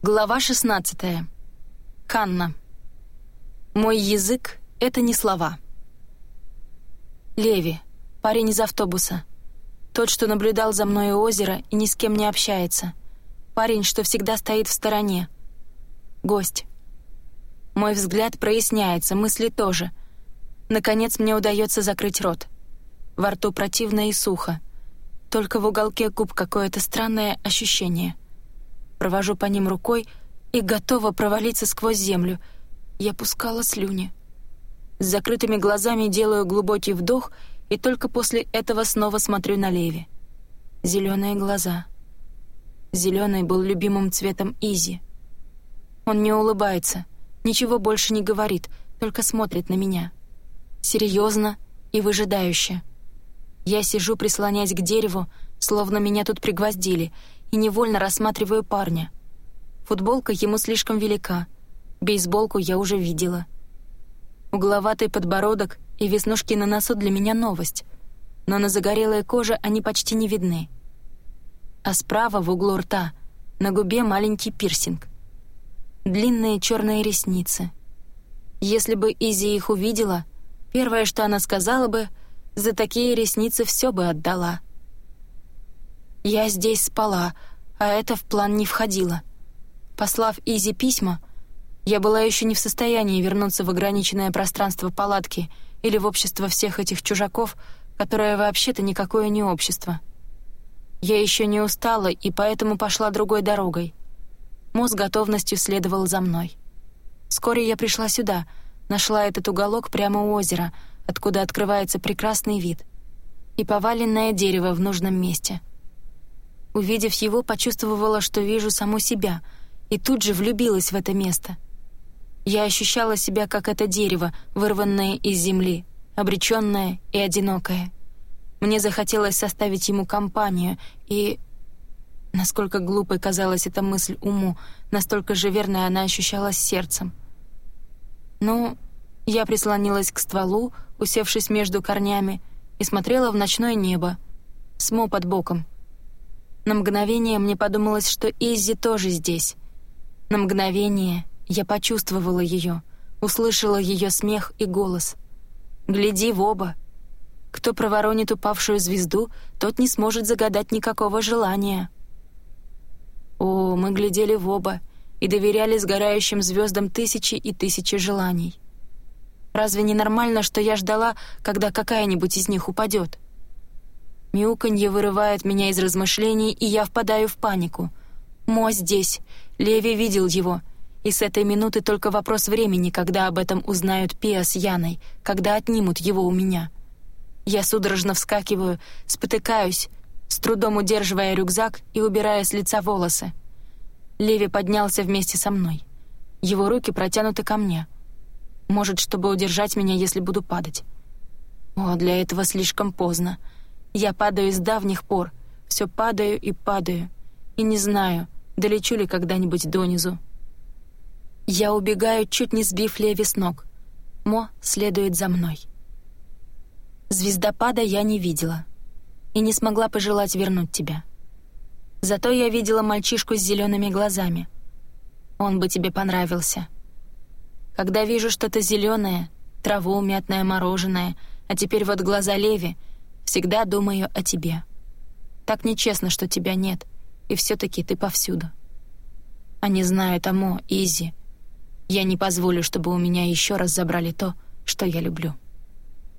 Глава 16. Канна. Мой язык — это не слова. Леви, парень из автобуса. Тот, что наблюдал за мной у озера и ни с кем не общается. Парень, что всегда стоит в стороне. Гость. Мой взгляд проясняется, мысли тоже. Наконец мне удается закрыть рот. Во рту противно и сухо. Только в уголке губ какое-то странное ощущение — провожу по ним рукой и готова провалиться сквозь землю. Я пускала слюни. С закрытыми глазами делаю глубокий вдох и только после этого снова смотрю на Леви. Зеленые глаза. Зеленый был любимым цветом Изи. Он не улыбается, ничего больше не говорит, только смотрит на меня. Серьезно и выжидающе. Я сижу, прислоняясь к дереву, словно меня тут пригвоздили, и невольно рассматриваю парня. Футболка ему слишком велика, бейсболку я уже видела. Угловатый подбородок и веснушки на носу для меня новость, но на загорелой коже они почти не видны. А справа, в углу рта, на губе маленький пирсинг. Длинные черные ресницы. Если бы Изи их увидела, первое, что она сказала бы, за такие ресницы все бы отдала — я здесь спала, а это в план не входило. Послав Изи письма, я была еще не в состоянии вернуться в ограниченное пространство палатки или в общество всех этих чужаков, которое вообще-то никакое не общество. Я еще не устала и поэтому пошла другой дорогой. Мозг готовностью следовал за мной. Вскоре я пришла сюда, нашла этот уголок прямо у озера, откуда открывается прекрасный вид, и поваленное дерево в нужном месте — Увидев его, почувствовала, что вижу саму себя, и тут же влюбилась в это место. Я ощущала себя как это дерево, вырванное из земли, обречённое и одинокое. Мне захотелось составить ему компанию, и... Насколько глупой казалась эта мысль уму, настолько же верной она ощущалась сердцем. Ну, я прислонилась к стволу, усевшись между корнями, и смотрела в ночное небо, с под боком — на мгновение мне подумалось, что Изи тоже здесь. На мгновение я почувствовала ее, услышала ее смех и голос. «Гляди в оба. Кто проворонит упавшую звезду, тот не сможет загадать никакого желания». О, мы глядели в оба и доверяли сгорающим звездам тысячи и тысячи желаний. Разве не нормально, что я ждала, когда какая-нибудь из них упадет? Мяуканье вырывает меня из размышлений, и я впадаю в панику. Мо здесь. Леви видел его. И с этой минуты только вопрос времени, когда об этом узнают Пиа с Яной, когда отнимут его у меня. Я судорожно вскакиваю, спотыкаюсь, с трудом удерживая рюкзак и убирая с лица волосы. Леви поднялся вместе со мной. Его руки протянуты ко мне. Может, чтобы удержать меня, если буду падать. О, для этого слишком поздно. Я падаю с давних пор, все падаю и падаю, и не знаю, долечу ли когда-нибудь донизу. Я убегаю, чуть не сбив Леви с ног. Мо следует за мной. Звездопада я не видела и не смогла пожелать вернуть тебя. Зато я видела мальчишку с зелеными глазами. Он бы тебе понравился. Когда вижу что-то зеленое, траву, мятное мороженое, а теперь вот глаза Леви — Всегда думаю о тебе. Так нечестно, что тебя нет, и все-таки ты повсюду. Они знают о Мо, Изи. Я не позволю, чтобы у меня еще раз забрали то, что я люблю».